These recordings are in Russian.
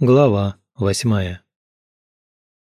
Глава восьмая.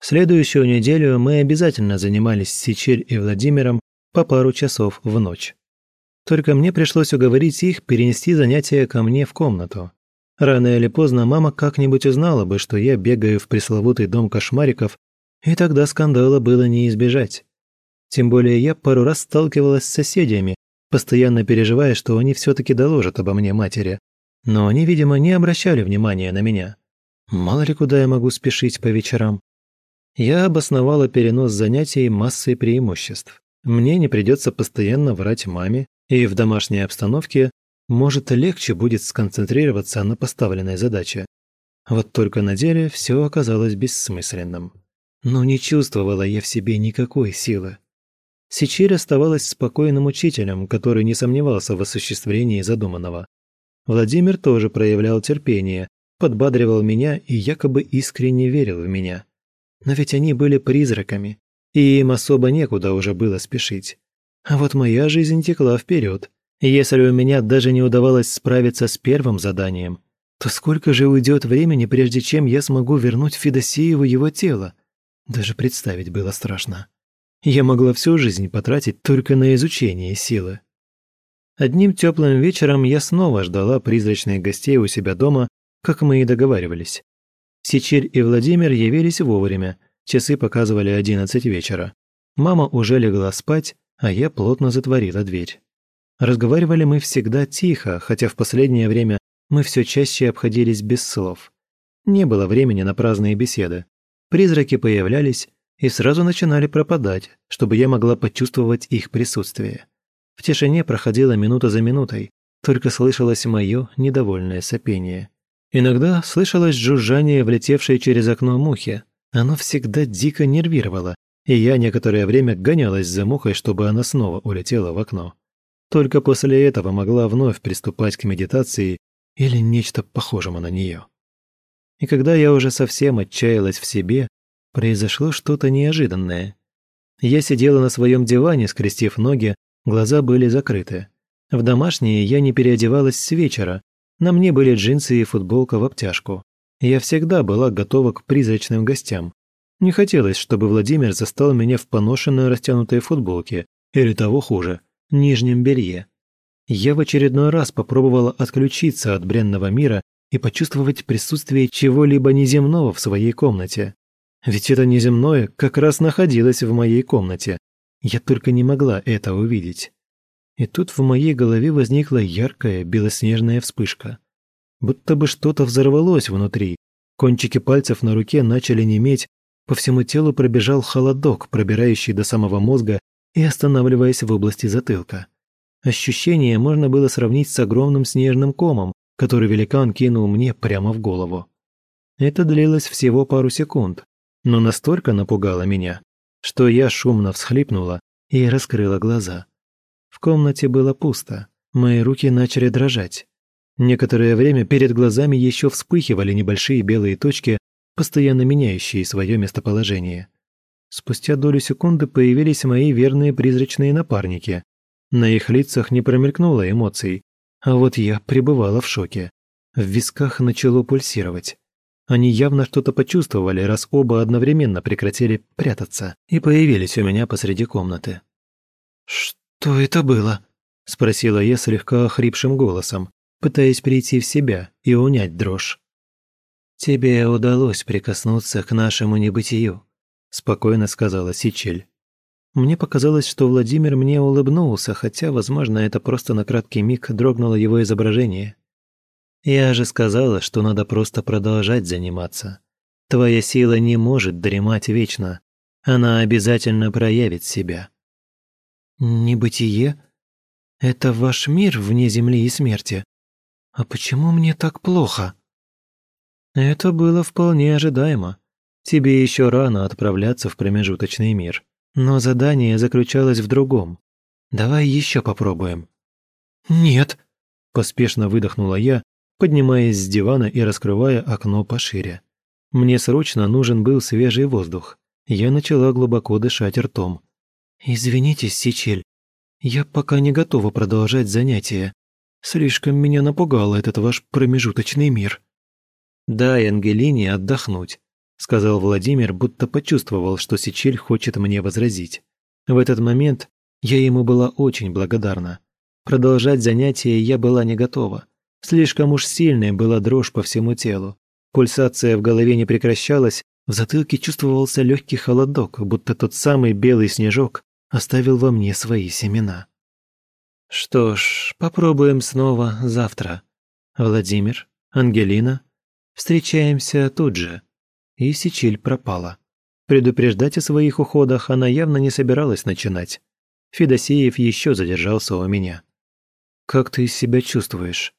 Следующую неделю мы обязательно занимались с Сичель и Владимиром по пару часов в ночь. Только мне пришлось уговорить их перенести занятия ко мне в комнату. Рано или поздно мама как-нибудь узнала бы, что я бегаю в пресловутый дом кошмариков, и тогда скандала было не избежать. Тем более я пару раз сталкивалась с соседями, постоянно переживая, что они все таки доложат обо мне матери. Но они, видимо, не обращали внимания на меня. Мало ли куда я могу спешить по вечерам. Я обосновала перенос занятий массой преимуществ. Мне не придется постоянно врать маме, и в домашней обстановке может легче будет сконцентрироваться на поставленной задаче. Вот только на деле все оказалось бессмысленным. Но не чувствовала я в себе никакой силы. Сичирь оставалась спокойным учителем, который не сомневался в осуществлении задуманного. Владимир тоже проявлял терпение, подбадривал меня и якобы искренне верил в меня. Но ведь они были призраками, и им особо некуда уже было спешить. А вот моя жизнь текла вперед. Если у меня даже не удавалось справиться с первым заданием, то сколько же уйдет времени, прежде чем я смогу вернуть Федосееву его тело? Даже представить было страшно. Я могла всю жизнь потратить только на изучение силы. Одним теплым вечером я снова ждала призрачных гостей у себя дома как мы и договаривались. Сичиль и Владимир явились вовремя, часы показывали одиннадцать вечера. Мама уже легла спать, а я плотно затворила дверь. Разговаривали мы всегда тихо, хотя в последнее время мы все чаще обходились без слов. Не было времени на праздные беседы. Призраки появлялись и сразу начинали пропадать, чтобы я могла почувствовать их присутствие. В тишине проходила минута за минутой, только слышалось мое недовольное сопение. Иногда слышалось жужжание, влетевшее через окно мухи. Оно всегда дико нервировало, и я некоторое время гонялась за мухой, чтобы она снова улетела в окно. Только после этого могла вновь приступать к медитации или нечто похожему на нее. И когда я уже совсем отчаялась в себе, произошло что-то неожиданное. Я сидела на своем диване, скрестив ноги, глаза были закрыты. В домашние я не переодевалась с вечера, на мне были джинсы и футболка в обтяжку. Я всегда была готова к призрачным гостям. Не хотелось, чтобы Владимир застал меня в поношенной растянутой футболке, или того хуже, нижнем белье. Я в очередной раз попробовала отключиться от бренного мира и почувствовать присутствие чего-либо неземного в своей комнате. Ведь это неземное как раз находилось в моей комнате. Я только не могла это увидеть. И тут в моей голове возникла яркая белоснежная вспышка. Будто бы что-то взорвалось внутри. Кончики пальцев на руке начали неметь, по всему телу пробежал холодок, пробирающий до самого мозга и останавливаясь в области затылка. Ощущение можно было сравнить с огромным снежным комом, который великан кинул мне прямо в голову. Это длилось всего пару секунд, но настолько напугало меня, что я шумно всхлипнула и раскрыла глаза. В комнате было пусто, мои руки начали дрожать. Некоторое время перед глазами еще вспыхивали небольшие белые точки, постоянно меняющие свое местоположение. Спустя долю секунды появились мои верные призрачные напарники. На их лицах не промелькнуло эмоций, а вот я пребывала в шоке. В висках начало пульсировать. Они явно что-то почувствовали, раз оба одновременно прекратили прятаться и появились у меня посреди комнаты. «Что?» «Что это было?» – спросила я слегка охрипшим голосом, пытаясь прийти в себя и унять дрожь. «Тебе удалось прикоснуться к нашему небытию», – спокойно сказала Сичель. Мне показалось, что Владимир мне улыбнулся, хотя, возможно, это просто на краткий миг дрогнуло его изображение. «Я же сказала, что надо просто продолжать заниматься. Твоя сила не может дремать вечно. Она обязательно проявит себя. Небытие? Это ваш мир вне земли и смерти. А почему мне так плохо? Это было вполне ожидаемо. Тебе еще рано отправляться в промежуточный мир. Но задание заключалось в другом. Давай еще попробуем. Нет, поспешно выдохнула я, поднимаясь с дивана и раскрывая окно пошире. Мне срочно нужен был свежий воздух. Я начала глубоко дышать ртом. «Извините, Сичель, я пока не готова продолжать занятия. Слишком меня напугал этот ваш промежуточный мир». «Дай Ангелине отдохнуть», – сказал Владимир, будто почувствовал, что Сичель хочет мне возразить. В этот момент я ему была очень благодарна. Продолжать занятия я была не готова. Слишком уж сильная была дрожь по всему телу. Пульсация в голове не прекращалась, в затылке чувствовался легкий холодок, будто тот самый белый снежок оставил во мне свои семена. Что ж, попробуем снова завтра. Владимир, Ангелина, встречаемся тут же. И Сичиль пропала. Предупреждать о своих уходах она явно не собиралась начинать. Федосеев еще задержался у меня. «Как ты себя чувствуешь?»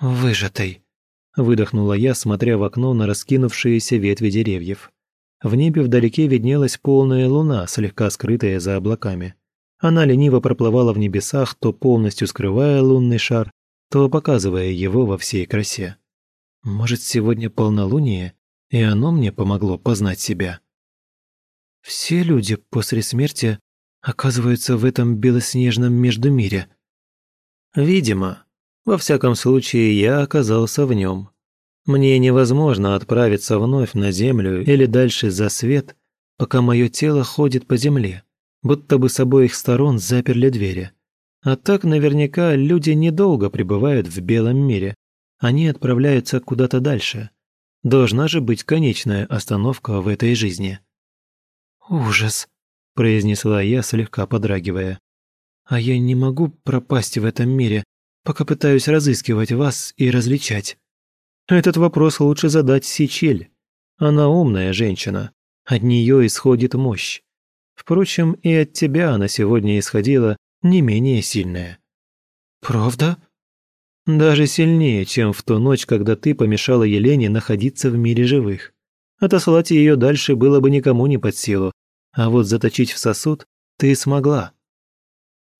«Выжатый», – выдохнула я, смотря в окно на раскинувшиеся ветви деревьев. В небе вдалеке виднелась полная луна, слегка скрытая за облаками. Она лениво проплывала в небесах, то полностью скрывая лунный шар, то показывая его во всей красе. Может, сегодня полнолуние, и оно мне помогло познать себя. Все люди после смерти оказываются в этом белоснежном междумире. Видимо. Во всяком случае, я оказался в нем. Мне невозможно отправиться вновь на землю или дальше за свет, пока мое тело ходит по земле, будто бы с обоих сторон заперли двери. А так наверняка люди недолго пребывают в белом мире. Они отправляются куда-то дальше. Должна же быть конечная остановка в этой жизни. «Ужас», – произнесла я, слегка подрагивая. «А я не могу пропасть в этом мире, пока пытаюсь разыскивать вас и различать». Этот вопрос лучше задать Сичель. Она умная женщина. От нее исходит мощь. Впрочем, и от тебя она сегодня исходила не менее сильная. Правда? Даже сильнее, чем в ту ночь, когда ты помешала Елене находиться в мире живых. Отослать ее дальше было бы никому не под силу, а вот заточить в сосуд ты смогла.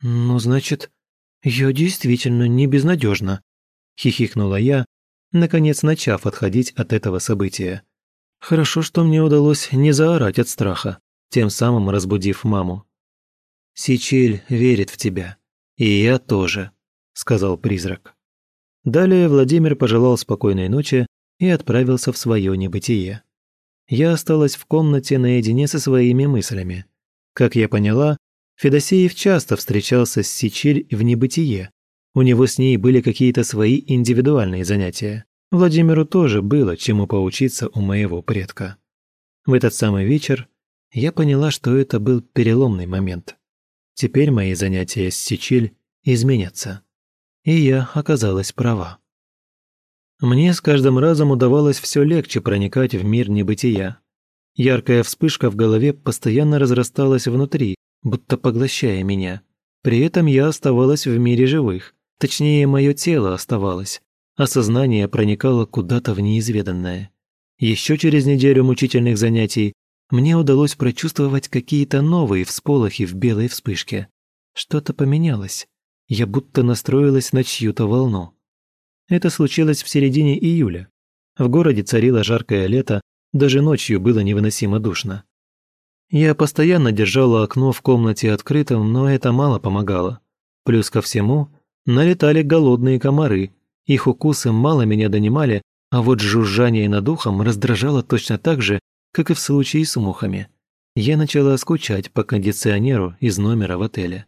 Ну, значит, я действительно не безнадежна, хихикнула я, наконец начав отходить от этого события. Хорошо, что мне удалось не заорать от страха, тем самым разбудив маму. «Сичиль верит в тебя. И я тоже», – сказал призрак. Далее Владимир пожелал спокойной ночи и отправился в свое небытие. Я осталась в комнате наедине со своими мыслями. Как я поняла, Федосеев часто встречался с Сичиль в небытие, у него с ней были какие-то свои индивидуальные занятия. Владимиру тоже было чему поучиться у моего предка. В этот самый вечер я поняла, что это был переломный момент. Теперь мои занятия с Сичиль изменятся. И я оказалась права. Мне с каждым разом удавалось все легче проникать в мир небытия. Яркая вспышка в голове постоянно разрасталась внутри, будто поглощая меня. При этом я оставалась в мире живых, Точнее, мое тело оставалось, а сознание проникало куда-то в неизведанное. Еще через неделю мучительных занятий мне удалось прочувствовать какие-то новые всполохи в белой вспышке. Что-то поменялось. Я будто настроилась на чью-то волну. Это случилось в середине июля. В городе царило жаркое лето, даже ночью было невыносимо душно. Я постоянно держала окно в комнате открытым, но это мало помогало. Плюс ко всему, налетали голодные комары. Их укусы мало меня донимали, а вот жужжание над ухом раздражало точно так же, как и в случае с мухами. Я начала скучать по кондиционеру из номера в отеле.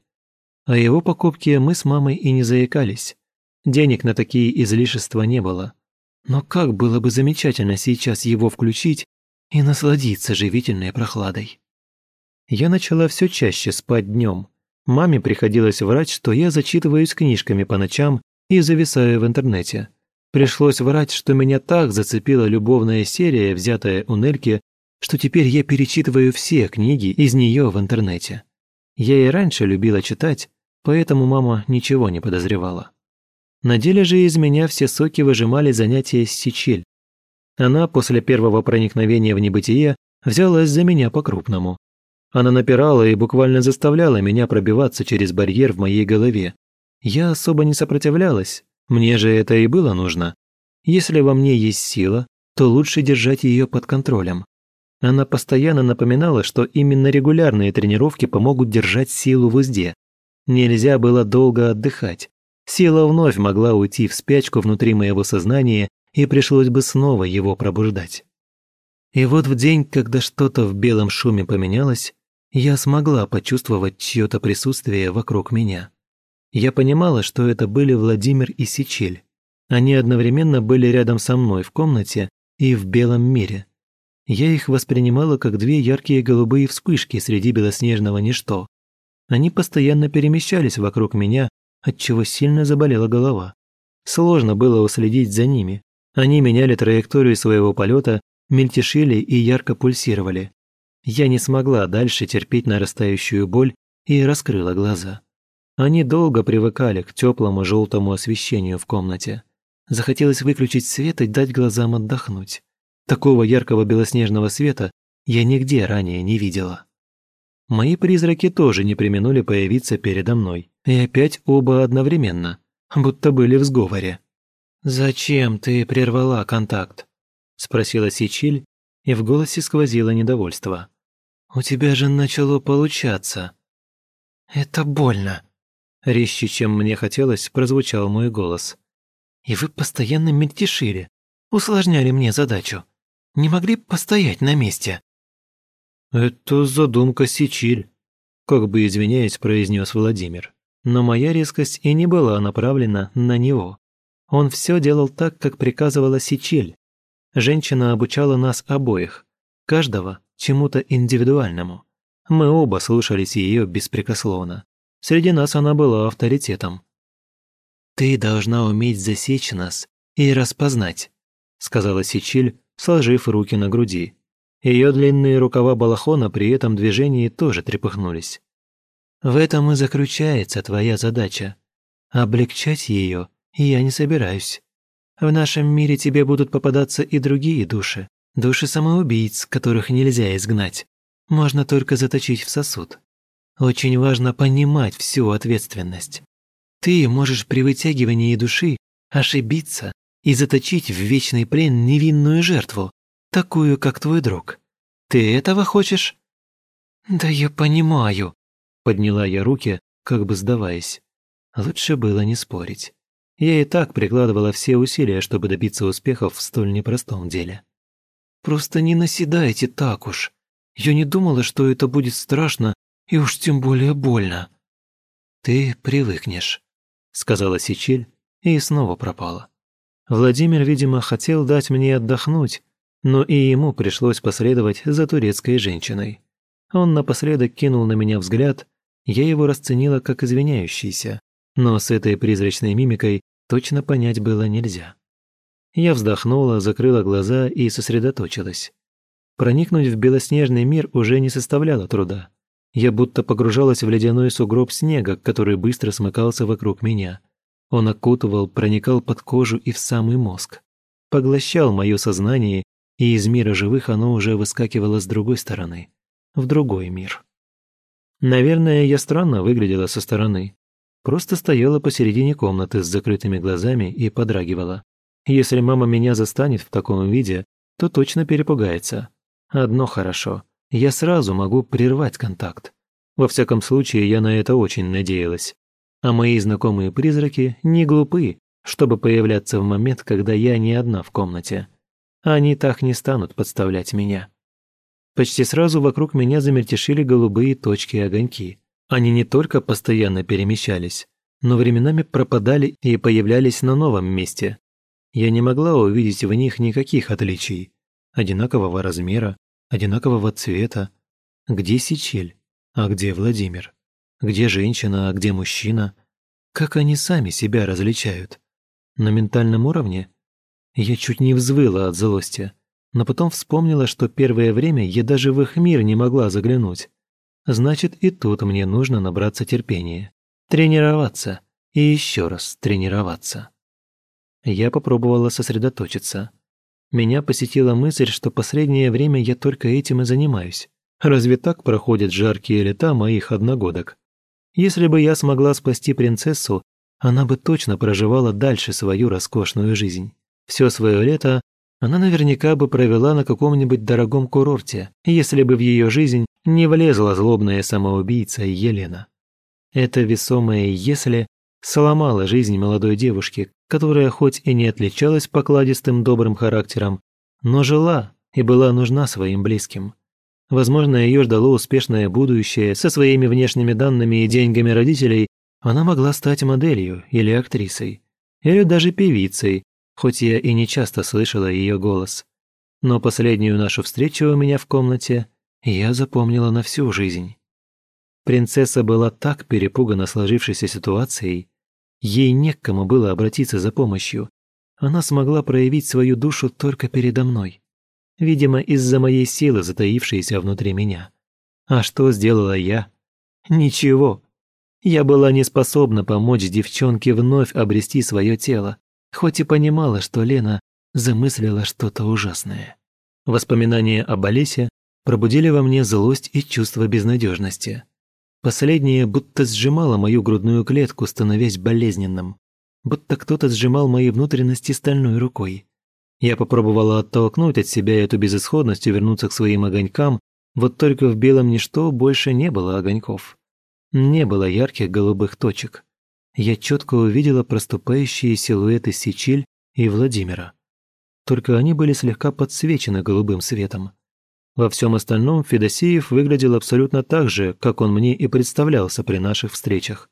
О его покупке мы с мамой и не заикались. Денег на такие излишества не было. Но как было бы замечательно сейчас его включить и насладиться живительной прохладой. Я начала все чаще спать днем, Маме приходилось врать, что я зачитываюсь книжками по ночам и зависаю в интернете. Пришлось врать, что меня так зацепила любовная серия, взятая у Нельки, что теперь я перечитываю все книги из нее в интернете. Я и раньше любила читать, поэтому мама ничего не подозревала. На деле же из меня все соки выжимали занятия с Сичель. Она после первого проникновения в небытие взялась за меня по-крупному. Она напирала и буквально заставляла меня пробиваться через барьер в моей голове. Я особо не сопротивлялась, мне же это и было нужно. Если во мне есть сила, то лучше держать ее под контролем. Она постоянно напоминала, что именно регулярные тренировки помогут держать силу в узде. Нельзя было долго отдыхать. Сила вновь могла уйти в спячку внутри моего сознания и пришлось бы снова его пробуждать. И вот в день, когда что-то в белом шуме поменялось, я смогла почувствовать чье-то присутствие вокруг меня. Я понимала, что это были Владимир и Сичель. Они одновременно были рядом со мной в комнате и в белом мире. Я их воспринимала как две яркие голубые вспышки среди белоснежного ничто. Они постоянно перемещались вокруг меня, отчего сильно заболела голова. Сложно было уследить за ними. Они меняли траекторию своего полета, мельтешили и ярко пульсировали. Я не смогла дальше терпеть нарастающую боль и раскрыла глаза. Они долго привыкали к теплому желтому освещению в комнате. Захотелось выключить свет и дать глазам отдохнуть. Такого яркого белоснежного света я нигде ранее не видела. Мои призраки тоже не применули появиться передо мной, и опять оба одновременно, будто были в сговоре. «Зачем ты прервала контакт?» – спросила Сичиль, и в голосе сквозило недовольство. «У тебя же начало получаться». «Это больно», Резче, чем мне хотелось, прозвучал мой голос. «И вы постоянно мельтешили, усложняли мне задачу. Не могли постоять на месте?» «Это задумка Сичиль», – как бы извиняясь, произнес Владимир. Но моя резкость и не была направлена на него. Он все делал так, как приказывала Сичиль. Женщина обучала нас обоих, каждого чему-то индивидуальному. Мы оба слушались ее беспрекословно. Среди нас она была авторитетом. «Ты должна уметь засечь нас и распознать», сказала Сичиль, сложив руки на груди. Ее длинные рукава балахона при этом движении тоже трепыхнулись. «В этом и заключается твоя задача. Облегчать ее я не собираюсь. В нашем мире тебе будут попадаться и другие души, души самоубийц, которых нельзя изгнать. Можно только заточить в сосуд. Очень важно понимать всю ответственность. Ты можешь при вытягивании души ошибиться и заточить в вечный плен невинную жертву, такую, как твой друг. Ты этого хочешь?» «Да я понимаю», — подняла я руки, как бы сдаваясь. Лучше было не спорить. Я и так прикладывала все усилия, чтобы добиться успехов в столь непростом деле. «Просто не наседайте так уж. Я не думала, что это будет страшно и уж тем более больно». «Ты привыкнешь», — сказала Сичиль и снова пропала. Владимир, видимо, хотел дать мне отдохнуть, но и ему пришлось последовать за турецкой женщиной. Он напоследок кинул на меня взгляд, я его расценила как извиняющийся, но с этой призрачной мимикой точно понять было нельзя. Я вздохнула, закрыла глаза и сосредоточилась. Проникнуть в белоснежный мир уже не составляло труда. Я будто погружалась в ледяной сугроб снега, который быстро смыкался вокруг меня. Он окутывал, проникал под кожу и в самый мозг. Поглощал мое сознание, и из мира живых оно уже выскакивало с другой стороны, в другой мир. Наверное, я странно выглядела со стороны. Просто стояла посередине комнаты с закрытыми глазами и подрагивала. Если мама меня застанет в таком виде, то точно перепугается. Одно хорошо я сразу могу прервать контакт. Во всяком случае, я на это очень надеялась. А мои знакомые призраки не глупы, чтобы появляться в момент, когда я не одна в комнате. Они так не станут подставлять меня. Почти сразу вокруг меня замельтешили голубые точки и огоньки. Они не только постоянно перемещались, но временами пропадали и появлялись на новом месте. Я не могла увидеть в них никаких отличий. Одинакового размера, одинакового цвета. Где Сичель, а где Владимир? Где женщина, а где мужчина? Как они сами себя различают? На ментальном уровне? Я чуть не взвыла от злости, но потом вспомнила, что первое время я даже в их мир не могла заглянуть. Значит, и тут мне нужно набраться терпения. Тренироваться. И еще раз тренироваться. Я попробовала сосредоточиться. Меня посетила мысль, что последнее время я только этим и занимаюсь. Разве так проходят жаркие лета моих одногодок? Если бы я смогла спасти принцессу, она бы точно проживала дальше свою роскошную жизнь. Все свое лето она наверняка бы провела на каком-нибудь дорогом курорте, если бы в ее жизнь не влезла злобная самоубийца Елена. Это весомое «если» сломало жизнь молодой девушки, которая хоть и не отличалась покладистым добрым характером, но жила и была нужна своим близким. Возможно, ее ждало успешное будущее, со своими внешними данными и деньгами родителей она могла стать моделью или актрисой, или даже певицей, хоть я и не часто слышала ее голос. Но последнюю нашу встречу у меня в комнате я запомнила на всю жизнь. Принцесса была так перепугана сложившейся ситуацией, ей не к кому было обратиться за помощью. Она смогла проявить свою душу только передо мной. Видимо, из-за моей силы, затаившейся внутри меня. А что сделала я? Ничего. Я была не способна помочь девчонке вновь обрести свое тело, хоть и понимала, что Лена замыслила что-то ужасное. Воспоминания об Олесе пробудили во мне злость и чувство безнадежности. Последнее будто сжимало мою грудную клетку, становясь болезненным. Будто кто-то сжимал мои внутренности стальной рукой. Я попробовала оттолкнуть от себя эту безысходность и вернуться к своим огонькам, вот только в белом ничто больше не было огоньков. Не было ярких голубых точек. Я четко увидела проступающие силуэты Сичиль и Владимира. Только они были слегка подсвечены голубым светом. Во всем остальном Федосеев выглядел абсолютно так же, как он мне и представлялся при наших встречах.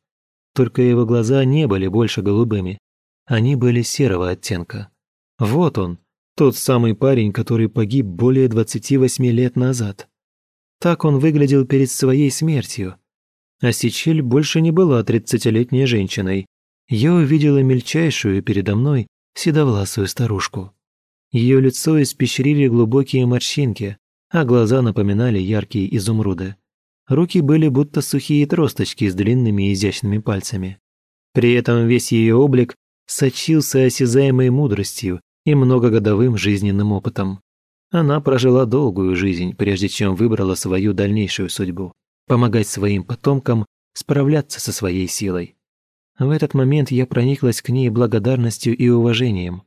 Только его глаза не были больше голубыми. Они были серого оттенка. Вот он, тот самый парень, который погиб более 28 лет назад. Так он выглядел перед своей смертью. А Сичель больше не была тридцатилетней женщиной. Я увидела мельчайшую передо мной седовласую старушку. Ее лицо испещрили глубокие морщинки, а глаза напоминали яркие изумруды. Руки были будто сухие тросточки с длинными изящными пальцами. При этом весь ее облик сочился осязаемой мудростью и многогодовым жизненным опытом. Она прожила долгую жизнь, прежде чем выбрала свою дальнейшую судьбу – помогать своим потомкам справляться со своей силой. В этот момент я прониклась к ней благодарностью и уважением.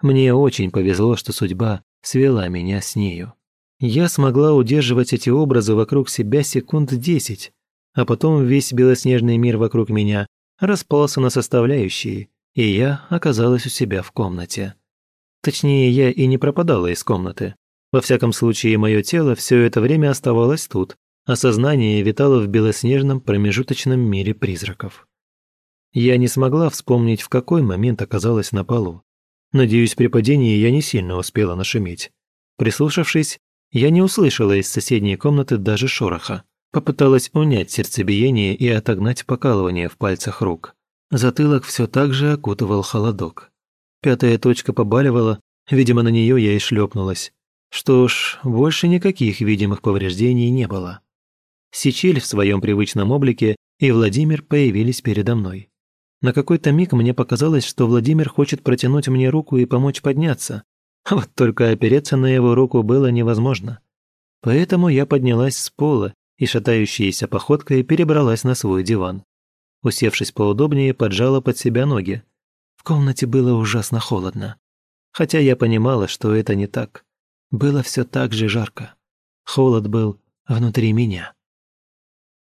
Мне очень повезло, что судьба свела меня с нею. Я смогла удерживать эти образы вокруг себя секунд десять, а потом весь белоснежный мир вокруг меня распался на составляющие, и я оказалась у себя в комнате. Точнее, я и не пропадала из комнаты. Во всяком случае, мое тело все это время оставалось тут, а сознание витало в белоснежном промежуточном мире призраков. Я не смогла вспомнить, в какой момент оказалась на полу. Надеюсь, при падении я не сильно успела нашуметь. Прислушавшись, я не услышала из соседней комнаты даже шороха. Попыталась унять сердцебиение и отогнать покалывание в пальцах рук. Затылок все так же окутывал холодок. Пятая точка побаливала, видимо, на нее я и шлепнулась. Что ж, больше никаких видимых повреждений не было. Сичель в своем привычном облике и Владимир появились передо мной. На какой-то миг мне показалось, что Владимир хочет протянуть мне руку и помочь подняться, вот только опереться на его руку было невозможно. Поэтому я поднялась с пола и шатающейся походкой перебралась на свой диван. Усевшись поудобнее, поджала под себя ноги. В комнате было ужасно холодно. Хотя я понимала, что это не так. Было все так же жарко. Холод был внутри меня.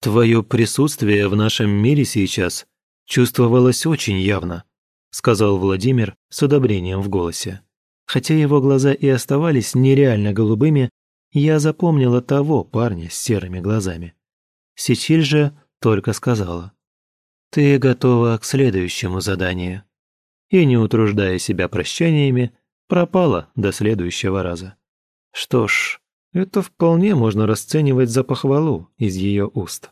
«Твое присутствие в нашем мире сейчас чувствовалось очень явно», сказал Владимир с одобрением в голосе. Хотя его глаза и оставались нереально голубыми, я запомнила того парня с серыми глазами. Сичиль же только сказала. «Ты готова к следующему заданию». И, не утруждая себя прощаниями, пропала до следующего раза. Что ж, это вполне можно расценивать за похвалу из ее уст.